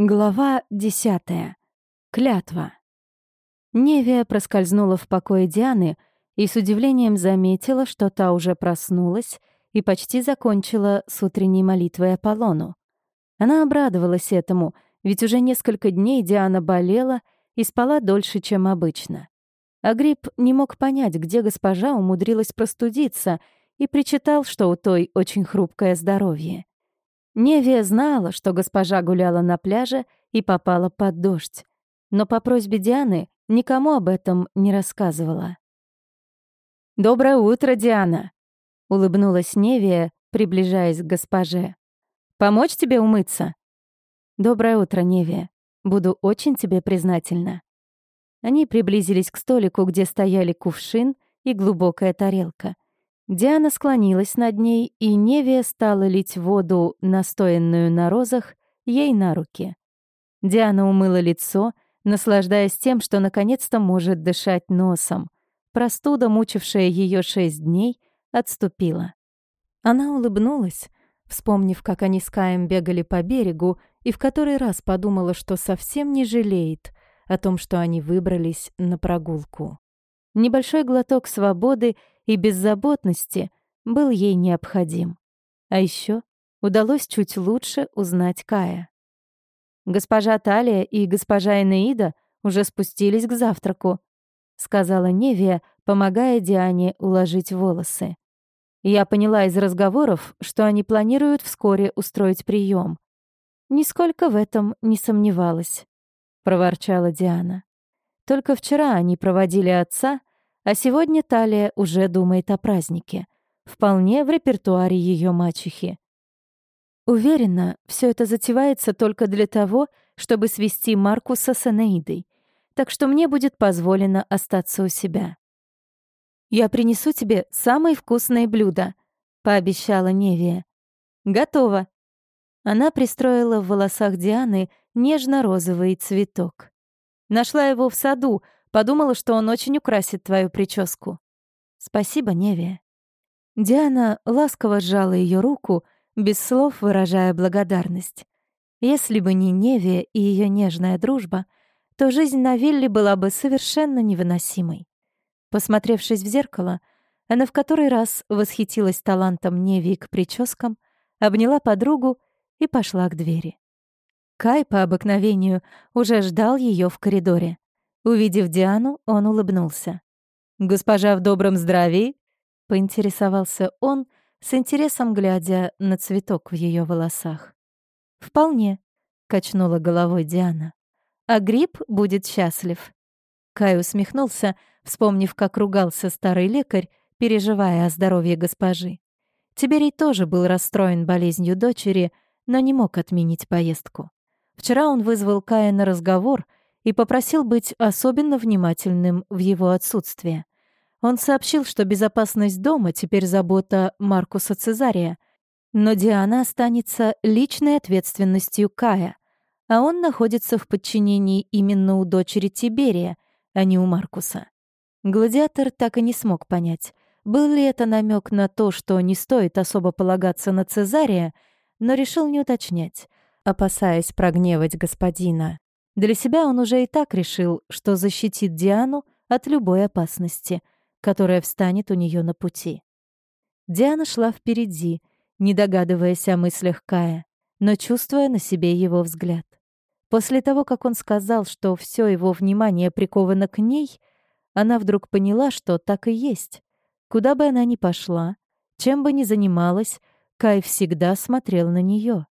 Глава десятая. Клятва. Невия проскользнула в покое Дианы и с удивлением заметила, что та уже проснулась и почти закончила с утренней молитвой Аполлону. Она обрадовалась этому, ведь уже несколько дней Диана болела и спала дольше, чем обычно. Агрипп не мог понять, где госпожа умудрилась простудиться, и причитал, что у той очень хрупкое здоровье. Невия знала, что госпожа гуляла на пляже и попала под дождь, но по просьбе Дианы никому об этом не рассказывала. «Доброе утро, Диана!» — улыбнулась Невия, приближаясь к госпоже. «Помочь тебе умыться?» «Доброе утро, Невия. Буду очень тебе признательна». Они приблизились к столику, где стояли кувшин и глубокая тарелка — Диана склонилась над ней, и Невия стала лить воду, настоянную на розах, ей на руки. Диана умыла лицо, наслаждаясь тем, что наконец-то может дышать носом. Простуда, мучившая ее шесть дней, отступила. Она улыбнулась, вспомнив, как они с Каем бегали по берегу, и в который раз подумала, что совсем не жалеет о том, что они выбрались на прогулку. Небольшой глоток свободы и беззаботности был ей необходим. А еще удалось чуть лучше узнать Кая. «Госпожа Талия и госпожа Энеида уже спустились к завтраку», — сказала Невия, помогая Диане уложить волосы. Я поняла из разговоров, что они планируют вскоре устроить прием. Нисколько в этом не сомневалась, проворчала Диана. Только вчера они проводили отца, а сегодня Талия уже думает о празднике. Вполне в репертуаре ее мачехи. Уверена, все это затевается только для того, чтобы свести Маркуса с Энеидой, так что мне будет позволено остаться у себя. «Я принесу тебе самые вкусные блюда», — пообещала Невия. «Готово». Она пристроила в волосах Дианы нежно-розовый цветок. Нашла его в саду, Подумала, что он очень украсит твою прическу. Спасибо, Невия. Диана ласково сжала ее руку, без слов выражая благодарность. Если бы не Невия и ее нежная дружба, то жизнь на вилле была бы совершенно невыносимой. Посмотревшись в зеркало, она в который раз восхитилась талантом Невии к прическам, обняла подругу и пошла к двери. Кай по обыкновению уже ждал ее в коридоре. Увидев Диану, он улыбнулся. «Госпожа в добром здравии?» — поинтересовался он, с интересом глядя на цветок в ее волосах. «Вполне», — качнула головой Диана. «А гриб будет счастлив». Кай усмехнулся, вспомнив, как ругался старый лекарь, переживая о здоровье госпожи. Тиберий тоже был расстроен болезнью дочери, но не мог отменить поездку. Вчера он вызвал Кая на разговор — и попросил быть особенно внимательным в его отсутствие. Он сообщил, что безопасность дома теперь забота Маркуса Цезария, но Диана останется личной ответственностью Кая, а он находится в подчинении именно у дочери Тиберия, а не у Маркуса. Гладиатор так и не смог понять, был ли это намек на то, что не стоит особо полагаться на Цезария, но решил не уточнять, опасаясь прогневать господина. Для себя он уже и так решил, что защитит Диану от любой опасности, которая встанет у нее на пути. Диана шла впереди, не догадываясь о мыслях Кая, но чувствуя на себе его взгляд. После того, как он сказал, что все его внимание приковано к ней, она вдруг поняла, что так и есть. Куда бы она ни пошла, чем бы ни занималась, Кай всегда смотрел на нее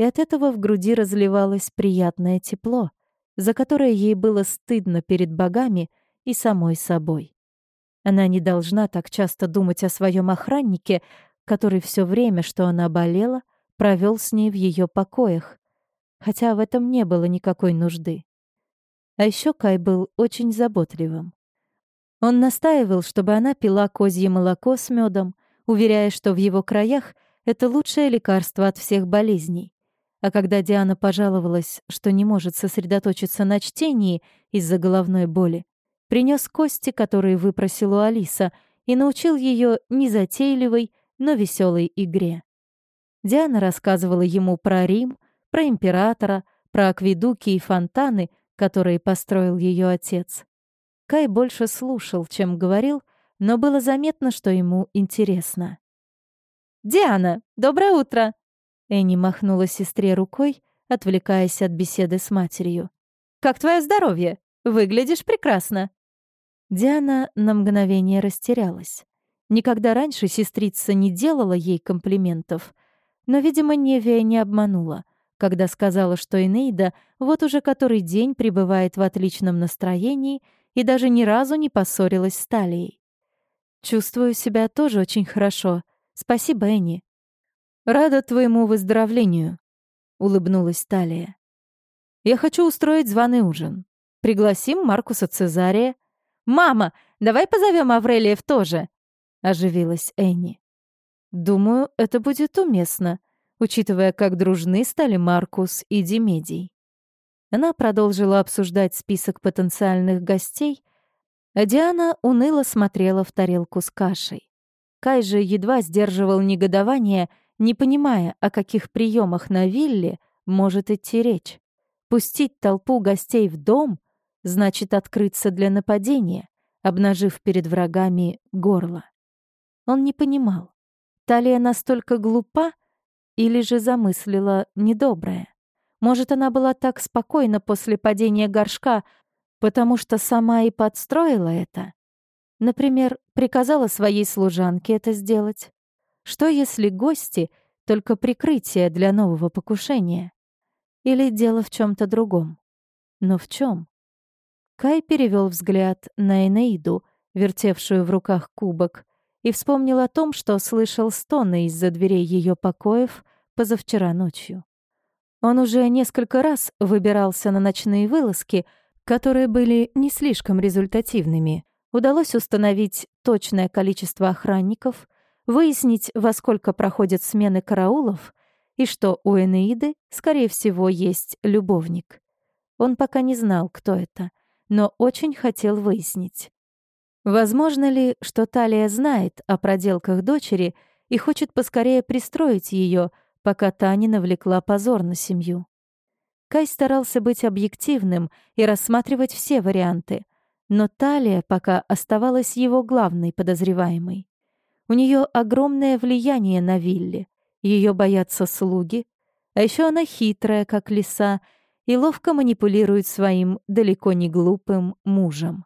и от этого в груди разливалось приятное тепло, за которое ей было стыдно перед богами и самой собой. Она не должна так часто думать о своем охраннике, который все время, что она болела, провел с ней в ее покоях, хотя в этом не было никакой нужды. А еще Кай был очень заботливым. Он настаивал, чтобы она пила козье молоко с медом, уверяя, что в его краях это лучшее лекарство от всех болезней. А когда Диана пожаловалась, что не может сосредоточиться на чтении из-за головной боли, принес кости, которые выпросил у Алиса, и научил ее незатейливой, но веселой игре. Диана рассказывала ему про Рим, про императора, про акведуки и фонтаны, которые построил ее отец. Кай больше слушал, чем говорил, но было заметно, что ему интересно. «Диана, доброе утро!» Энни махнула сестре рукой, отвлекаясь от беседы с матерью. «Как твое здоровье? Выглядишь прекрасно!» Диана на мгновение растерялась. Никогда раньше сестрица не делала ей комплиментов, но, видимо, Невия не обманула, когда сказала, что Энейда вот уже который день пребывает в отличном настроении и даже ни разу не поссорилась с Талией. «Чувствую себя тоже очень хорошо. Спасибо, Энни». «Рада твоему выздоровлению», — улыбнулась Талия. «Я хочу устроить званый ужин. Пригласим Маркуса Цезария». «Мама, давай позовем Аврелиев тоже», — оживилась Энни. «Думаю, это будет уместно», учитывая, как дружны стали Маркус и Демедий. Она продолжила обсуждать список потенциальных гостей, а Диана уныло смотрела в тарелку с кашей. Кай же едва сдерживал негодование, не понимая, о каких приемах на вилле может идти речь. Пустить толпу гостей в дом значит открыться для нападения, обнажив перед врагами горло. Он не понимал. Талия настолько глупа или же замыслила недоброе. Может, она была так спокойна после падения горшка, потому что сама и подстроила это? Например, приказала своей служанке это сделать. Что если гости — только прикрытие для нового покушения? Или дело в чем то другом? Но в чем? Кай перевел взгляд на Энеиду, вертевшую в руках кубок, и вспомнил о том, что слышал стоны из-за дверей ее покоев позавчера ночью. Он уже несколько раз выбирался на ночные вылазки, которые были не слишком результативными. Удалось установить точное количество охранников, выяснить, во сколько проходят смены караулов, и что у Энеиды, скорее всего, есть любовник. Он пока не знал, кто это, но очень хотел выяснить. Возможно ли, что Талия знает о проделках дочери и хочет поскорее пристроить ее, пока та не навлекла позор на семью? Кай старался быть объективным и рассматривать все варианты, но Талия пока оставалась его главной подозреваемой. У нее огромное влияние на Вилли, ее боятся слуги, а еще она хитрая, как лиса, и ловко манипулирует своим далеко не глупым мужем.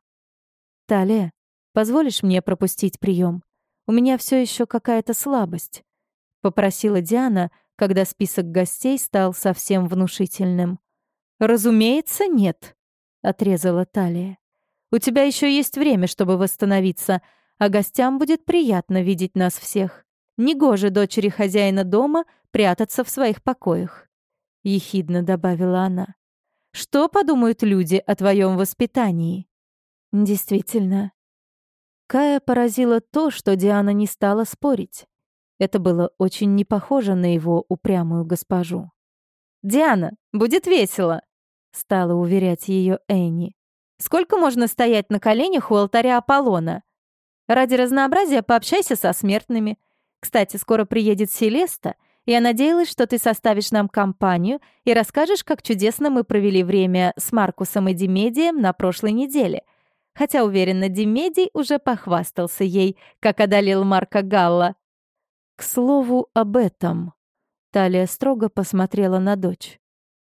«Талия, Позволишь мне пропустить прием? У меня все еще какая-то слабость», — попросила Диана, когда список гостей стал совсем внушительным. «Разумеется, нет», — отрезала Талия. «У тебя еще есть время, чтобы восстановиться, а гостям будет приятно видеть нас всех. Негоже дочери хозяина дома прятаться в своих покоях», — ехидно добавила она. «Что подумают люди о твоем воспитании?» «Действительно, Кая поразило то, что Диана не стала спорить. Это было очень не похоже на его упрямую госпожу. «Диана, будет весело!» — стала уверять ее Энни. «Сколько можно стоять на коленях у алтаря Аполлона? Ради разнообразия пообщайся со смертными. Кстати, скоро приедет Селеста, я надеялась, что ты составишь нам компанию и расскажешь, как чудесно мы провели время с Маркусом и Димедием на прошлой неделе — хотя, уверенно, Димедий уже похвастался ей, как одолел Марка Галла. «К слову об этом», — Талия строго посмотрела на дочь.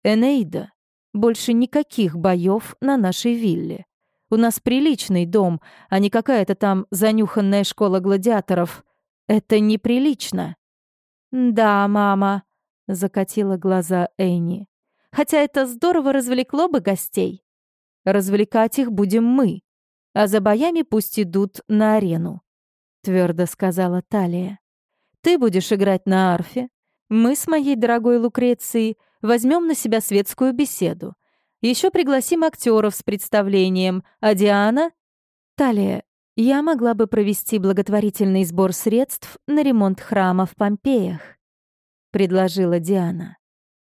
«Энеида, больше никаких боев на нашей вилле. У нас приличный дом, а не какая-то там занюханная школа гладиаторов. Это неприлично». «Да, мама», — закатила глаза Энни. «Хотя это здорово развлекло бы гостей». «Развлекать их будем мы», а за боями пусть идут на арену», — твердо сказала Талия. «Ты будешь играть на арфе. Мы с моей дорогой Лукрецией возьмем на себя светскую беседу. Еще пригласим актеров с представлением, а Диана...» «Талия, я могла бы провести благотворительный сбор средств на ремонт храма в Помпеях», — предложила Диана.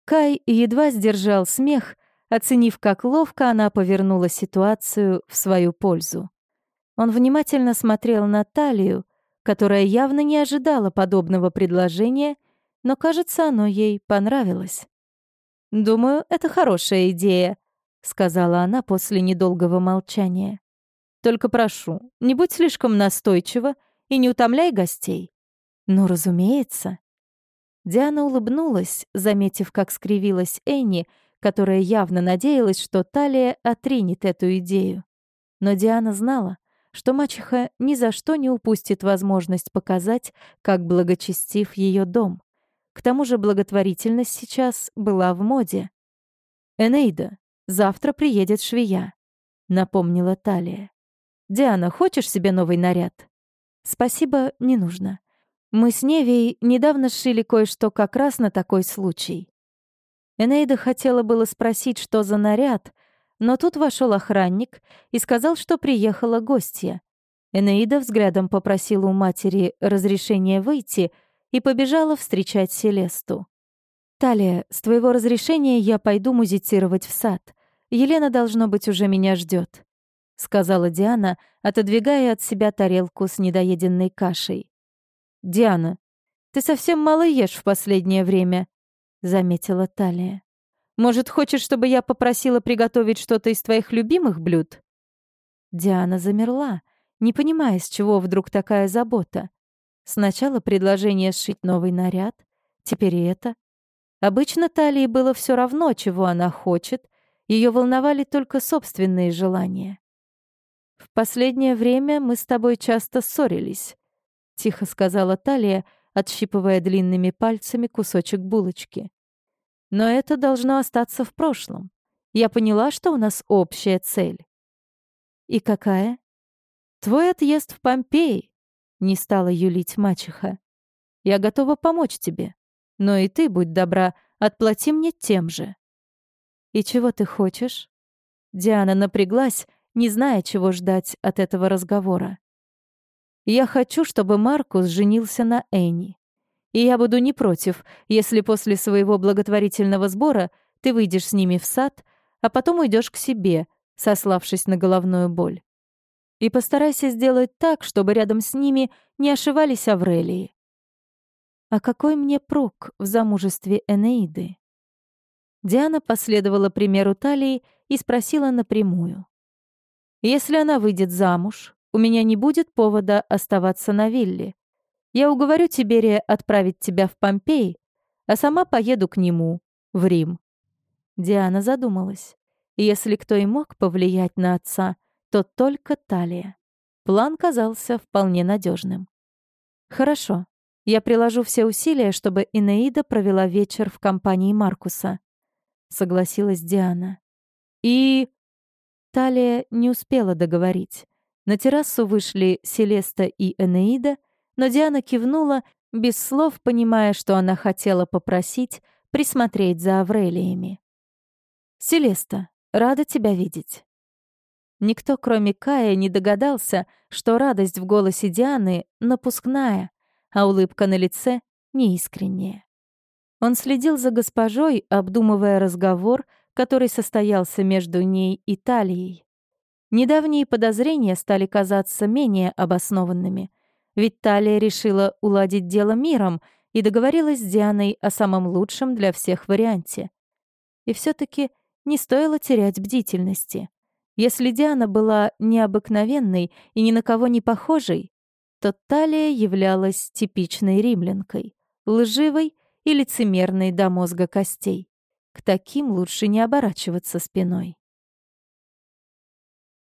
Кай едва сдержал смех, оценив, как ловко она повернула ситуацию в свою пользу. Он внимательно смотрел на Талию, которая явно не ожидала подобного предложения, но, кажется, оно ей понравилось. «Думаю, это хорошая идея», — сказала она после недолгого молчания. «Только прошу, не будь слишком настойчива и не утомляй гостей». «Ну, разумеется». Диана улыбнулась, заметив, как скривилась Энни, которая явно надеялась, что Талия отринет эту идею. Но Диана знала, что мачеха ни за что не упустит возможность показать, как благочестив ее дом. К тому же благотворительность сейчас была в моде. «Энейда, завтра приедет швея», — напомнила Талия. «Диана, хочешь себе новый наряд?» «Спасибо, не нужно. Мы с Невей недавно сшили кое-что как раз на такой случай. Энейда хотела было спросить, что за наряд, но тут вошел охранник и сказал, что приехала гостья. Энеида взглядом попросила у матери разрешения выйти и побежала встречать Селесту. «Талия, с твоего разрешения я пойду музицировать в сад. Елена, должно быть, уже меня ждет, сказала Диана, отодвигая от себя тарелку с недоеденной кашей. «Диана, ты совсем мало ешь в последнее время», заметила Талия. «Может, хочешь, чтобы я попросила приготовить что-то из твоих любимых блюд?» Диана замерла, не понимая, с чего вдруг такая забота. Сначала предложение сшить новый наряд, теперь это. Обычно Талии было все равно, чего она хочет, ее волновали только собственные желания. «В последнее время мы с тобой часто ссорились», — тихо сказала Талия, отщипывая длинными пальцами кусочек булочки. Но это должно остаться в прошлом. Я поняла, что у нас общая цель. И какая? Твой отъезд в Помпеи, не стала юлить мачеха. Я готова помочь тебе. Но и ты, будь добра, отплати мне тем же. И чего ты хочешь? Диана напряглась, не зная, чего ждать от этого разговора. Я хочу, чтобы Маркус женился на Энни. И я буду не против, если после своего благотворительного сбора ты выйдешь с ними в сад, а потом уйдешь к себе, сославшись на головную боль. И постарайся сделать так, чтобы рядом с ними не ошивались Аврелии. А какой мне прок в замужестве Энеиды? Диана последовала примеру Талии и спросила напрямую. «Если она выйдет замуж, у меня не будет повода оставаться на вилле. Я уговорю Тиберия отправить тебя в Помпей, а сама поеду к нему, в Рим». Диана задумалась. Если кто и мог повлиять на отца, то только Талия. План казался вполне надежным. «Хорошо. Я приложу все усилия, чтобы Инеида провела вечер в компании Маркуса», — согласилась Диана. «И...» Талия не успела договорить. На террасу вышли Селеста и Энеида, но Диана кивнула, без слов понимая, что она хотела попросить присмотреть за Аврелиями. «Селеста, рада тебя видеть». Никто, кроме Кая, не догадался, что радость в голосе Дианы напускная, а улыбка на лице неискренняя. Он следил за госпожой, обдумывая разговор, который состоялся между ней и Талией. Недавние подозрения стали казаться менее обоснованными — ведь Талия решила уладить дело миром и договорилась с Дианой о самом лучшем для всех варианте. И все таки не стоило терять бдительности. Если Диана была необыкновенной и ни на кого не похожей, то Талия являлась типичной римлянкой, лживой и лицемерной до мозга костей. К таким лучше не оборачиваться спиной.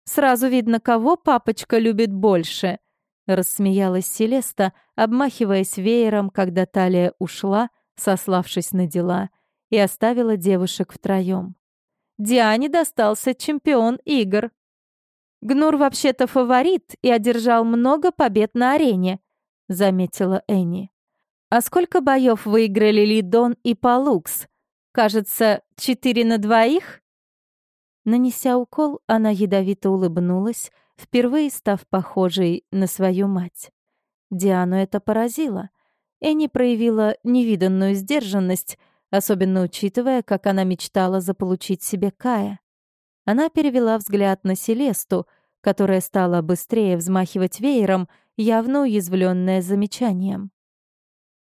«Сразу видно, кого папочка любит больше», Рассмеялась Селеста, обмахиваясь веером, когда Талия ушла, сославшись на дела, и оставила девушек втроем. Диане достался чемпион игр. Гнур вообще-то фаворит и одержал много побед на арене, заметила Энни. А сколько боев выиграли Лидон и Палукс? Кажется, четыре на двоих? Нанеся укол, она ядовито улыбнулась, впервые став похожей на свою мать. Диану это поразило. Энни проявила невиданную сдержанность, особенно учитывая, как она мечтала заполучить себе Кая. Она перевела взгляд на Селесту, которая стала быстрее взмахивать веером, явно уязвленная замечанием.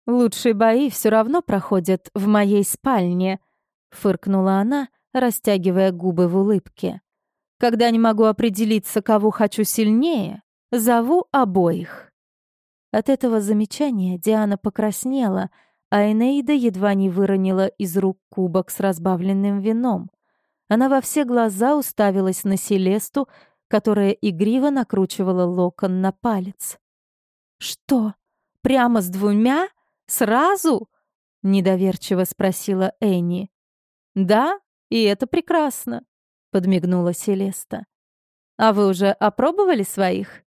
«Лучшие бои все равно проходят в моей спальне», — фыркнула она, растягивая губы в улыбке. «Когда не могу определиться, кого хочу сильнее, зову обоих». От этого замечания Диана покраснела, а Энеида едва не выронила из рук кубок с разбавленным вином. Она во все глаза уставилась на Селесту, которая игриво накручивала локон на палец. «Что, прямо с двумя? Сразу?» — недоверчиво спросила Энни. «Да, и это прекрасно», — подмигнула Селеста. «А вы уже опробовали своих?»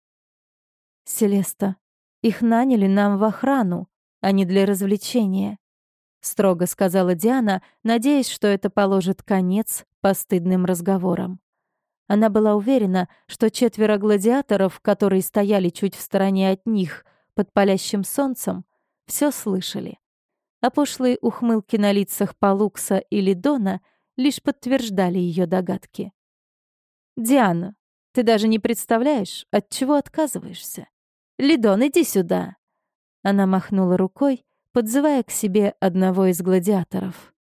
«Селеста, их наняли нам в охрану, а не для развлечения», — строго сказала Диана, надеясь, что это положит конец постыдным разговорам. Она была уверена, что четверо гладиаторов, которые стояли чуть в стороне от них под палящим солнцем, все слышали. А пошлые ухмылки на лицах Палукса или Дона лишь подтверждали ее догадки. «Диана, ты даже не представляешь, от чего отказываешься. Лидон, иди сюда!» Она махнула рукой, подзывая к себе одного из гладиаторов.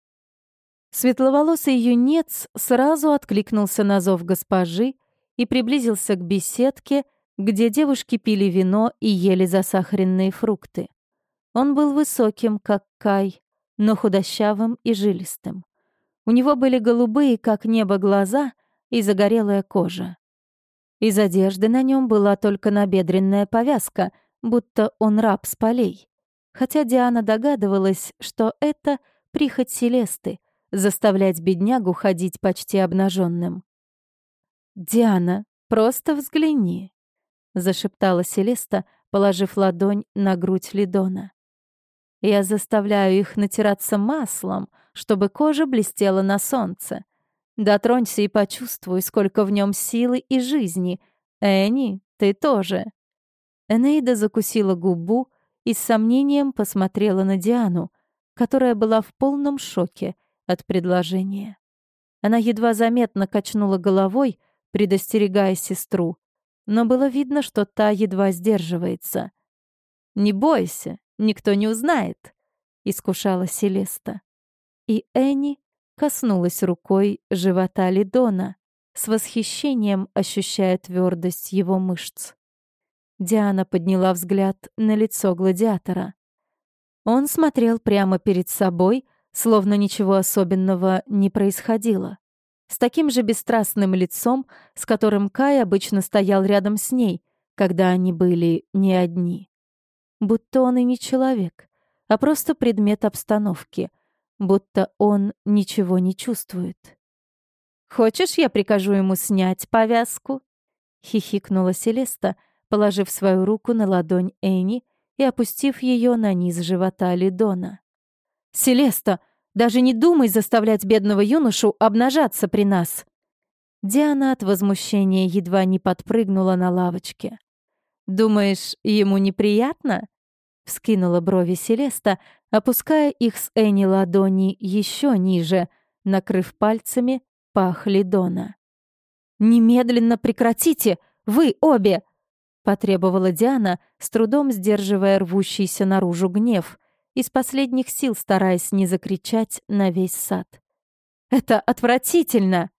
Светловолосый юнец сразу откликнулся на зов госпожи и приблизился к беседке, где девушки пили вино и ели засахаренные фрукты. Он был высоким, как Кай, но худощавым и жилистым. У него были голубые, как небо, глаза и загорелая кожа. Из одежды на нем была только набедренная повязка, будто он раб с полей. Хотя Диана догадывалась, что это прихоть Селесты — заставлять беднягу ходить почти обнаженным. «Диана, просто взгляни», — зашептала Селеста, положив ладонь на грудь Лидона. Я заставляю их натираться маслом, чтобы кожа блестела на солнце. Дотронься и почувствуй, сколько в нем силы и жизни. Энни, ты тоже. Энейда закусила губу и с сомнением посмотрела на Диану, которая была в полном шоке от предложения. Она едва заметно качнула головой, предостерегая сестру, но было видно, что та едва сдерживается. «Не бойся, Никто не узнает», — искушала Селеста. И Энни коснулась рукой живота Лидона, с восхищением ощущая твердость его мышц. Диана подняла взгляд на лицо гладиатора. Он смотрел прямо перед собой, словно ничего особенного не происходило. С таким же бесстрастным лицом, с которым Кай обычно стоял рядом с ней, когда они были не одни будто он и не человек, а просто предмет обстановки, будто он ничего не чувствует. «Хочешь, я прикажу ему снять повязку?» — хихикнула Селеста, положив свою руку на ладонь Эни и опустив ее на низ живота Лидона. «Селеста, даже не думай заставлять бедного юношу обнажаться при нас!» Диана от возмущения едва не подпрыгнула на лавочке. «Думаешь, ему неприятно?» — вскинула брови Селеста, опуская их с Энни ладони еще ниже, накрыв пальцами пах Лидона. «Немедленно прекратите! Вы обе!» — потребовала Диана, с трудом сдерживая рвущийся наружу гнев, из последних сил стараясь не закричать на весь сад. «Это отвратительно!»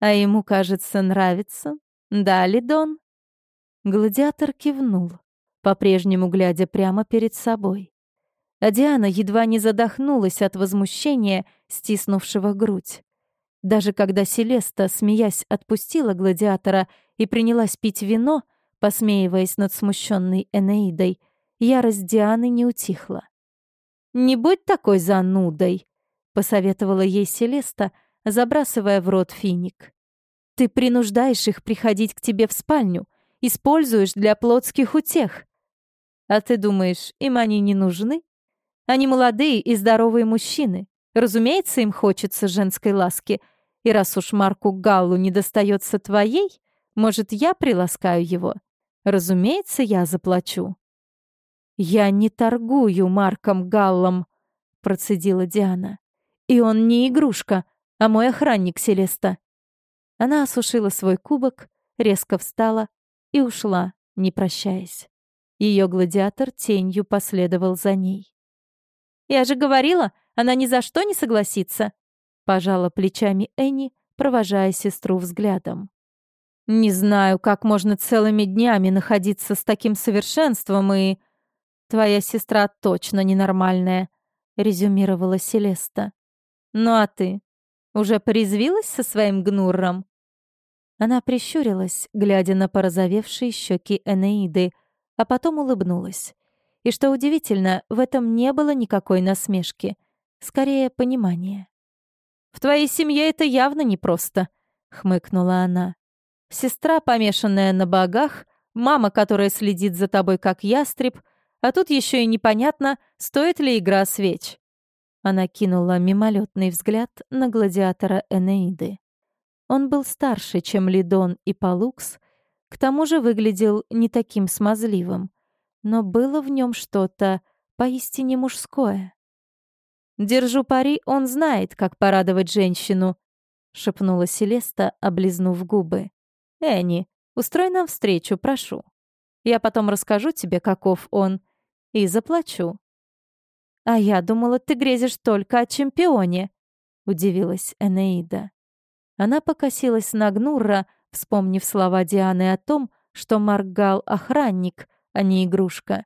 «А ему, кажется, нравится. Да, Лидон?» Гладиатор кивнул, по-прежнему глядя прямо перед собой. А Диана едва не задохнулась от возмущения, стиснувшего грудь. Даже когда Селеста, смеясь, отпустила гладиатора и принялась пить вино, посмеиваясь над смущенной Энеидой, ярость Дианы не утихла. «Не будь такой занудой», — посоветовала ей Селеста, забрасывая в рот финик. «Ты принуждаешь их приходить к тебе в спальню, используешь для плотских утех. А ты думаешь, им они не нужны? Они молодые и здоровые мужчины. Разумеется, им хочется женской ласки. И раз уж Марку Галлу не достается твоей, может, я приласкаю его? Разумеется, я заплачу. «Я не торгую Марком Галлом», — процедила Диана. «И он не игрушка, а мой охранник Селеста». Она осушила свой кубок, резко встала и ушла, не прощаясь. Ее гладиатор тенью последовал за ней. «Я же говорила, она ни за что не согласится!» пожала плечами Энни, провожая сестру взглядом. «Не знаю, как можно целыми днями находиться с таким совершенством и...» «Твоя сестра точно ненормальная», — резюмировала Селеста. «Ну а ты? Уже порезвилась со своим гнурром?» Она прищурилась, глядя на порозовевшие щеки Энеиды, а потом улыбнулась. И что удивительно, в этом не было никакой насмешки, скорее понимания. «В твоей семье это явно непросто», — хмыкнула она. «Сестра, помешанная на богах, мама, которая следит за тобой как ястреб, а тут еще и непонятно, стоит ли игра свеч». Она кинула мимолетный взгляд на гладиатора Энеиды. Он был старше, чем Лидон и Палукс, к тому же выглядел не таким смазливым, но было в нем что-то поистине мужское. «Держу пари, он знает, как порадовать женщину», — шепнула Селеста, облизнув губы. «Энни, устрой нам встречу, прошу. Я потом расскажу тебе, каков он, и заплачу». «А я думала, ты грезишь только о чемпионе», — удивилась Энеида. Она покосилась на Гнурра, вспомнив слова Дианы о том, что Маргал — охранник, а не игрушка.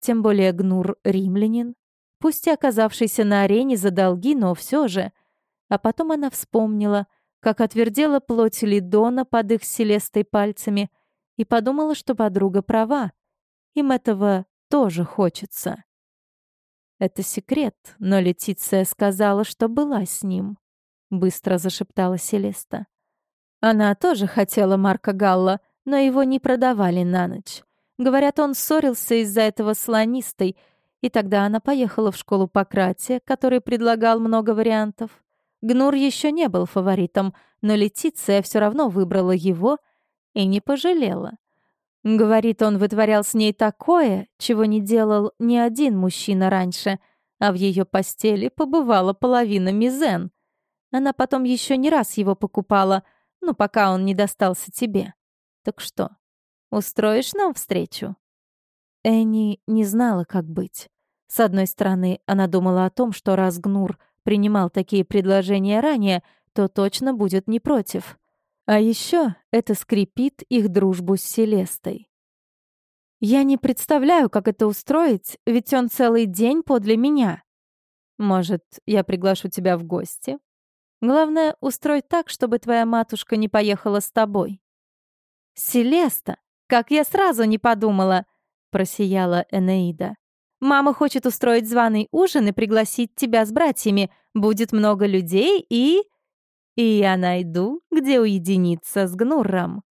Тем более Гнур — римлянин, пусть и оказавшийся на арене за долги, но все же. А потом она вспомнила, как отвердела плоть Лидона под их селестой пальцами, и подумала, что подруга права. Им этого тоже хочется. Это секрет, но Летиция сказала, что была с ним, быстро зашептала Селеста. Она тоже хотела Марка Галла, но его не продавали на ночь. Говорят, он ссорился из-за этого слонистой, и тогда она поехала в школу Пократия, который предлагал много вариантов. Гнур еще не был фаворитом, но Летиция все равно выбрала его и не пожалела. Говорит, он вытворял с ней такое, чего не делал ни один мужчина раньше, а в ее постели побывала половина мизен. Она потом еще не раз его покупала, ну, пока он не достался тебе. Так что, устроишь нам встречу?» Энни не знала, как быть. С одной стороны, она думала о том, что раз Гнур принимал такие предложения ранее, то точно будет не против. А еще это скрепит их дружбу с Селестой. «Я не представляю, как это устроить, ведь он целый день подле меня. Может, я приглашу тебя в гости? Главное, устрой так, чтобы твоя матушка не поехала с тобой». «Селеста, как я сразу не подумала!» просияла Энеида. «Мама хочет устроить званый ужин и пригласить тебя с братьями. Будет много людей и...» «И я найду, где уединиться с Гнурром».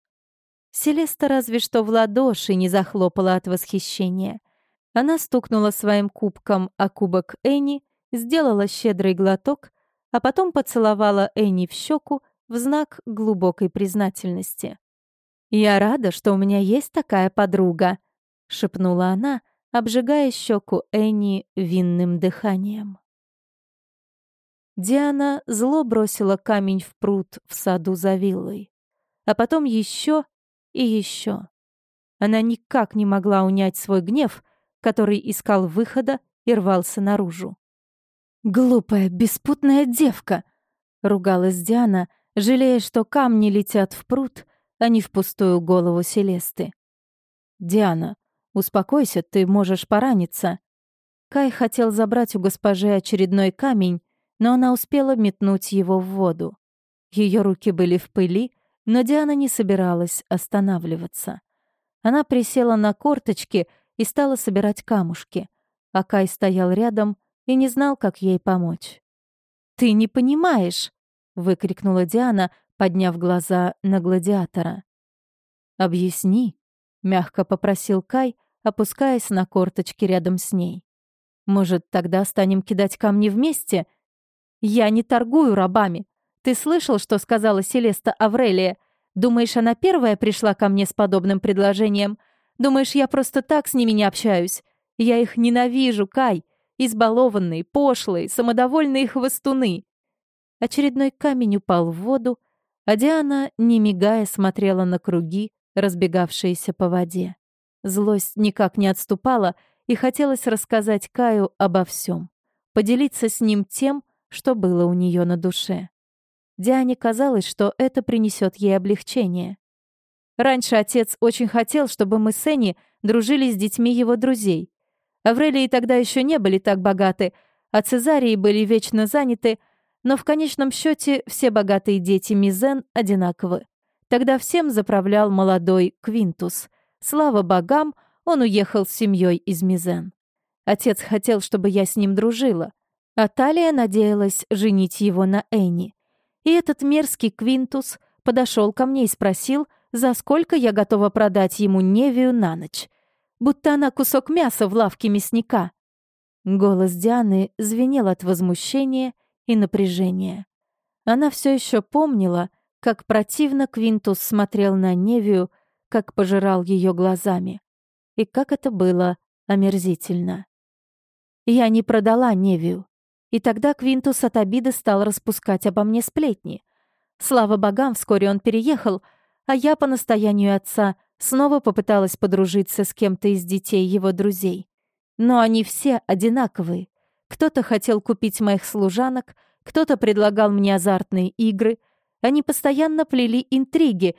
Селеста разве что в ладоши не захлопала от восхищения. Она стукнула своим кубком о кубок Энни, сделала щедрый глоток, а потом поцеловала Энни в щеку в знак глубокой признательности. «Я рада, что у меня есть такая подруга», — шепнула она, обжигая щеку Энни винным дыханием. Диана зло бросила камень в пруд в саду за виллой, а потом еще и еще. Она никак не могла унять свой гнев, который искал выхода и рвался наружу. «Глупая, беспутная девка!» — ругалась Диана, жалея, что камни летят в пруд, а не в пустую голову Селесты. «Диана, Успокойся, ты можешь пораниться». Кай хотел забрать у госпожи очередной камень, но она успела метнуть его в воду. Ее руки были в пыли, но Диана не собиралась останавливаться. Она присела на корточки и стала собирать камушки, а Кай стоял рядом и не знал, как ей помочь. «Ты не понимаешь!» — выкрикнула Диана, подняв глаза на гладиатора. «Объясни», — мягко попросил Кай, опускаясь на корточки рядом с ней. «Может, тогда станем кидать камни вместе?» «Я не торгую рабами. Ты слышал, что сказала Селеста Аврелия? Думаешь, она первая пришла ко мне с подобным предложением? Думаешь, я просто так с ними не общаюсь? Я их ненавижу, Кай. Избалованные, пошлые, самодовольные хвостуны». Очередной камень упал в воду, а Диана, не мигая, смотрела на круги, разбегавшиеся по воде. Злость никак не отступала, и хотелось рассказать Каю обо всем, поделиться с ним тем, что было у нее на душе. Диане казалось, что это принесет ей облегчение. Раньше отец очень хотел, чтобы мы с Энни дружили с детьми его друзей. Аврелии тогда еще не были так богаты, а Цезарии были вечно заняты, но в конечном счете все богатые дети Мизен одинаковы. Тогда всем заправлял молодой Квинтус. Слава богам, он уехал с семьей из Мизен. Отец хотел, чтобы я с ним дружила, а Талия надеялась женить его на Энни. И этот мерзкий Квинтус подошел ко мне и спросил, за сколько я готова продать ему Невию на ночь. Будто она кусок мяса в лавке мясника. Голос Дианы звенел от возмущения и напряжения. Она все еще помнила, как противно Квинтус смотрел на Невию, как пожирал ее глазами. И как это было омерзительно. Я не продала Невию. И тогда Квинтус от обиды стал распускать обо мне сплетни. Слава богам, вскоре он переехал, а я по настоянию отца снова попыталась подружиться с кем-то из детей его друзей. Но они все одинаковые. Кто-то хотел купить моих служанок, кто-то предлагал мне азартные игры. Они постоянно плели интриги.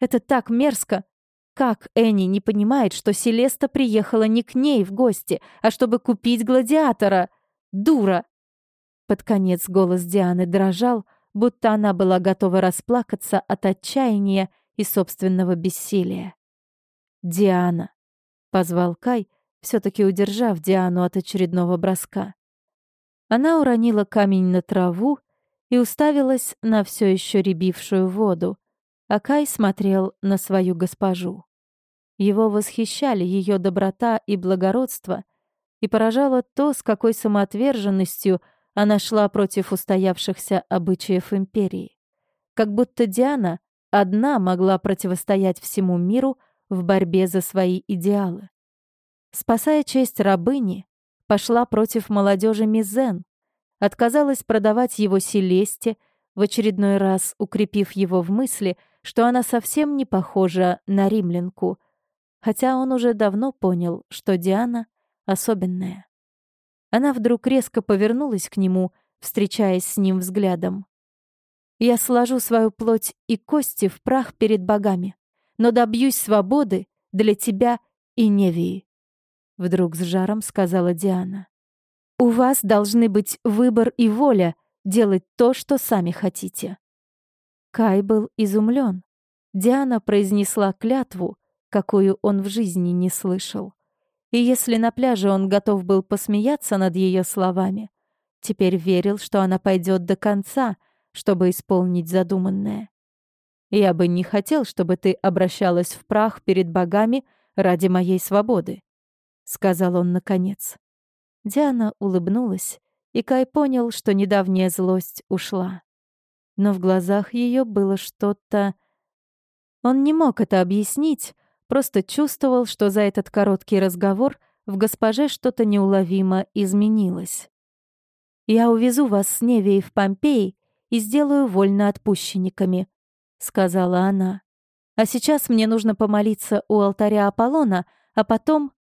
Это так мерзко. Как Энни не понимает, что Селеста приехала не к ней в гости, а чтобы купить гладиатора? Дура! Под конец голос Дианы дрожал, будто она была готова расплакаться от отчаяния и собственного бессилия. «Диана!» — позвал Кай, все таки удержав Диану от очередного броска. Она уронила камень на траву и уставилась на все еще рябившую воду, а Кай смотрел на свою госпожу. Его восхищали ее доброта и благородство, и поражало то, с какой самоотверженностью — она шла против устоявшихся обычаев империи. Как будто Диана одна могла противостоять всему миру в борьбе за свои идеалы. Спасая честь рабыни, пошла против молодежи Мизен, отказалась продавать его Селесте, в очередной раз укрепив его в мысли, что она совсем не похожа на римлянку, хотя он уже давно понял, что Диана особенная. Она вдруг резко повернулась к нему, встречаясь с ним взглядом. «Я сложу свою плоть и кости в прах перед богами, но добьюсь свободы для тебя и Невии», — вдруг с жаром сказала Диана. «У вас должны быть выбор и воля делать то, что сами хотите». Кай был изумлен. Диана произнесла клятву, какую он в жизни не слышал. И если на пляже он готов был посмеяться над ее словами, теперь верил, что она пойдет до конца, чтобы исполнить задуманное. «Я бы не хотел, чтобы ты обращалась в прах перед богами ради моей свободы», — сказал он наконец. Диана улыбнулась, и Кай понял, что недавняя злость ушла. Но в глазах ее было что-то... Он не мог это объяснить, Просто чувствовал, что за этот короткий разговор в госпоже что-то неуловимо изменилось. «Я увезу вас с Невией в Помпеи и сделаю вольноотпущенниками», — сказала она. «А сейчас мне нужно помолиться у алтаря Аполлона, а потом...»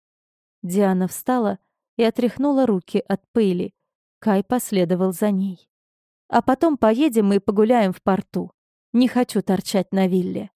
Диана встала и отряхнула руки от пыли. Кай последовал за ней. «А потом поедем и погуляем в порту. Не хочу торчать на вилле».